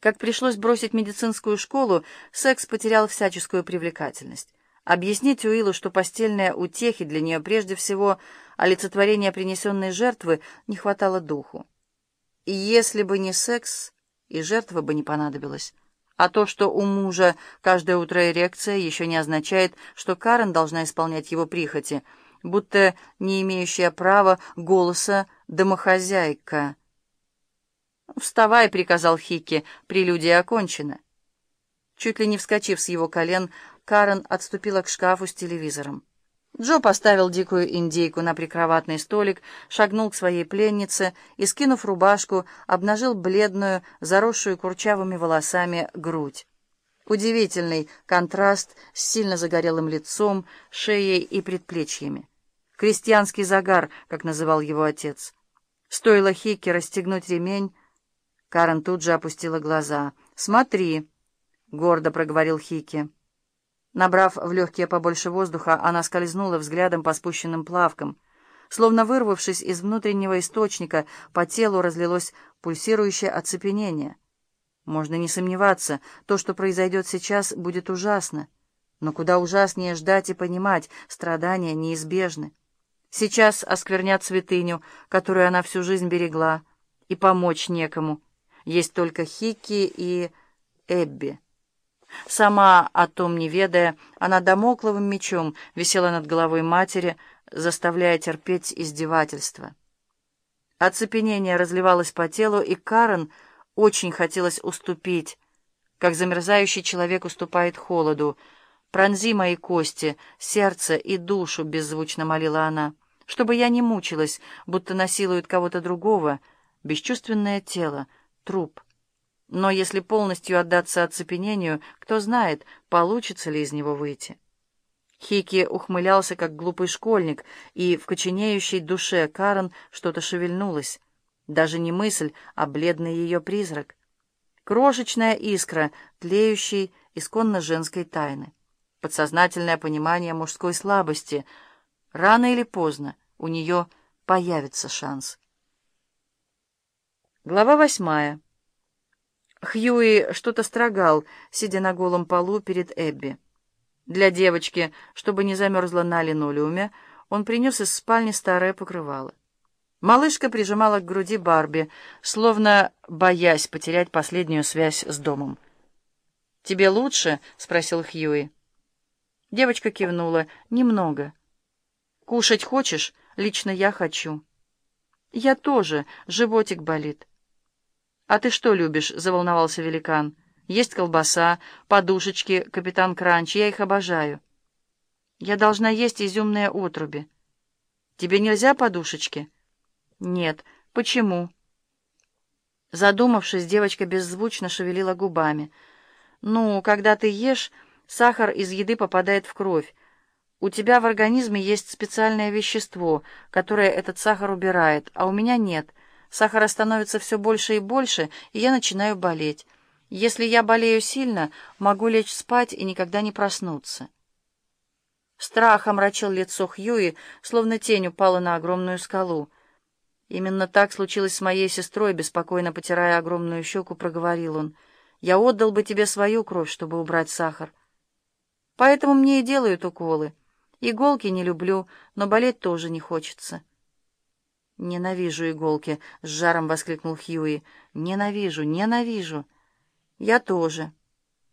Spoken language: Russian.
Как пришлось бросить медицинскую школу, секс потерял всяческую привлекательность. Объяснить Уиллу, что постельные утехи для нее прежде всего олицетворение принесенной жертвы, не хватало духу. И если бы не секс, и жертва бы не понадобилась. А то, что у мужа каждое утро эрекция, еще не означает, что Карен должна исполнять его прихоти, будто не имеющая права голоса домохозяйка. «Вставай», — приказал Хикки, — «прелюдия окончена». Чуть ли не вскочив с его колен, Карен отступила к шкафу с телевизором. Джо поставил дикую индейку на прикроватный столик, шагнул к своей пленнице и, скинув рубашку, обнажил бледную, заросшую курчавыми волосами грудь. Удивительный контраст с сильно загорелым лицом, шеей и предплечьями. Крестьянский загар, как называл его отец. Стоило Хикке расстегнуть ремень, Карен тут же опустила глаза. «Смотри», — гордо проговорил Хики. Набрав в легкие побольше воздуха, она скользнула взглядом по спущенным плавкам. Словно вырвавшись из внутреннего источника, по телу разлилось пульсирующее оцепенение. Можно не сомневаться, то, что произойдет сейчас, будет ужасно. Но куда ужаснее ждать и понимать, страдания неизбежны. Сейчас осквернят святыню, которую она всю жизнь берегла, и помочь некому — есть только Хикки и Эбби. Сама, о том не ведая, она домокловым мечом висела над головой матери, заставляя терпеть издевательства. Оцепенение разливалось по телу, и Карен очень хотелось уступить, как замерзающий человек уступает холоду. «Пронзи мои кости, сердце и душу», — беззвучно молила она, — «чтобы я не мучилась, будто насилует кого-то другого, бесчувственное тело» труп. Но если полностью отдаться оцепенению, кто знает, получится ли из него выйти. Хики ухмылялся, как глупый школьник, и в коченеющей душе Карен что-то шевельнулось. Даже не мысль, а бледный ее призрак. Крошечная искра, тлеющей исконно женской тайны. Подсознательное понимание мужской слабости. Рано или поздно у нее появится шанс. Глава восьмая. Хьюи что-то строгал, сидя на голом полу перед Эбби. Для девочки, чтобы не замерзла на линолеуме, он принес из спальни старое покрывало. Малышка прижимала к груди Барби, словно боясь потерять последнюю связь с домом. «Тебе лучше?» — спросил Хьюи. Девочка кивнула. «Немного». «Кушать хочешь? Лично я хочу». «Я тоже. Животик болит». «А ты что любишь?» — заволновался великан. «Есть колбаса, подушечки, капитан Кранч, я их обожаю». «Я должна есть изюмные отруби». «Тебе нельзя подушечки?» «Нет. Почему?» Задумавшись, девочка беззвучно шевелила губами. «Ну, когда ты ешь, сахар из еды попадает в кровь. У тебя в организме есть специальное вещество, которое этот сахар убирает, а у меня нет». Сахара становится все больше и больше, и я начинаю болеть. Если я болею сильно, могу лечь спать и никогда не проснуться. Страх омрачил лицо Хьюи, словно тень упала на огромную скалу. Именно так случилось с моей сестрой, беспокойно потирая огромную щеку, проговорил он. Я отдал бы тебе свою кровь, чтобы убрать сахар. Поэтому мне и делают уколы. Иголки не люблю, но болеть тоже не хочется. «Ненавижу иголки!» — с жаром воскликнул Хьюи. «Ненавижу, ненавижу!» «Я тоже!»